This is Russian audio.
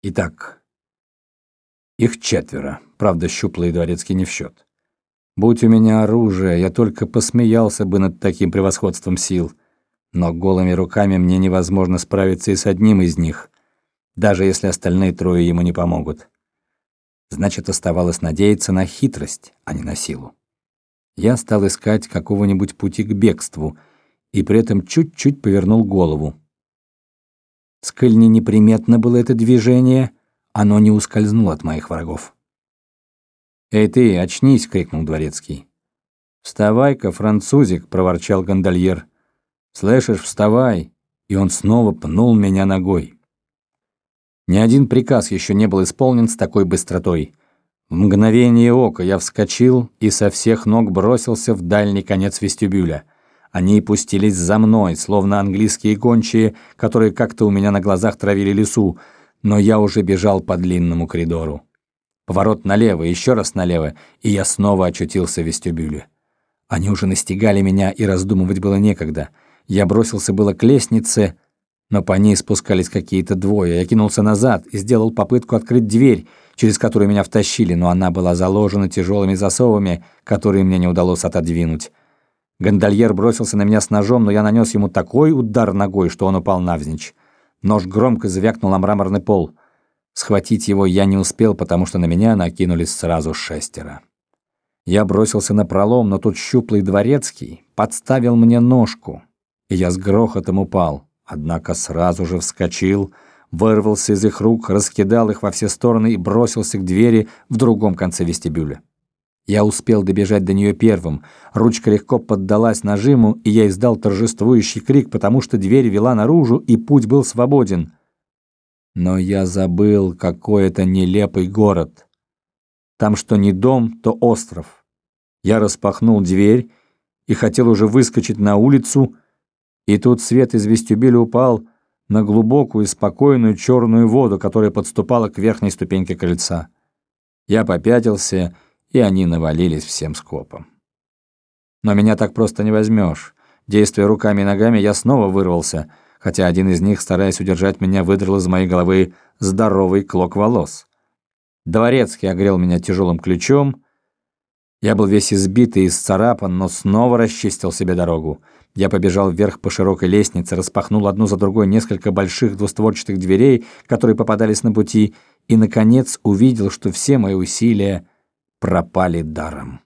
Итак, их четверо, правда, щуплый дворецкий не в счет. Будь у меня оружие, я только посмеялся бы над таким превосходством сил. Но голыми руками мне невозможно справиться и с одним из них, даже если остальные трое ему не помогут. Значит, оставалось надеяться на хитрость, а не на силу. Я стал искать какого-нибудь пути к бегству и при этом чуть-чуть повернул голову. Сколь не неприметно было это движение, оно не ускользнуло от моих врагов. «Эй ты, очнись!» — крикнул дворецкий. «Вставай-ка, французик!» — проворчал гондольер. «Слышишь, вставай!» И он снова пнул меня ногой. Ни один приказ еще не был исполнен с такой быстротой. В мгновение ока я вскочил и со всех ног бросился в дальний конец вестибюля. Они пустились за мной, словно английские гончие, которые как-то у меня на глазах травили лесу, но я уже бежал по длинному коридору. Поворот налево, еще раз налево, и я снова очутился в вестибюле. Они уже настигали меня, и раздумывать было некогда. Я бросился было к лестнице, но по ней спускались какие-то двое. Я кинулся назад и сделал попытку открыть дверь, через которую меня втащили, но она была заложена тяжелыми засовами, которые мне не удалось отодвинуть. Гондольер бросился на меня с ножом, но я нанес ему такой удар ногой, что он упал навзничь. Нож громко звякнул на мраморный пол — Схватить его я не успел, потому что на меня накинулись сразу шестеро. Я бросился на пролом, но тут щуплый дворецкий подставил мне ножку, и я с грохотом упал, однако сразу же вскочил, вырвался из их рук, раскидал их во все стороны и бросился к двери в другом конце вестибюля. Я успел добежать до нее первым. Ручка легко поддалась нажиму, и я издал торжествующий крик, потому что дверь вела наружу, и путь был свободен. Но я забыл, какой это нелепый город. Там что не дом, то остров. Я распахнул дверь и хотел уже выскочить на улицу, и тут свет из вестибюля упал на глубокую и спокойную черную воду, которая подступала к верхней ступеньке крыльца. Я попятился, и они навалились всем скопом. Но меня так просто не возьмешь. Действуя руками и ногами, я снова вырвался — хотя один из них, стараясь удержать меня, выдрал из моей головы здоровый клок волос. Дворецкий огрел меня тяжелым ключом. Я был весь избитый и исцарапан, но снова расчистил себе дорогу. Я побежал вверх по широкой лестнице, распахнул одну за другой несколько больших двустворчатых дверей, которые попадались на пути, и, наконец, увидел, что все мои усилия пропали даром.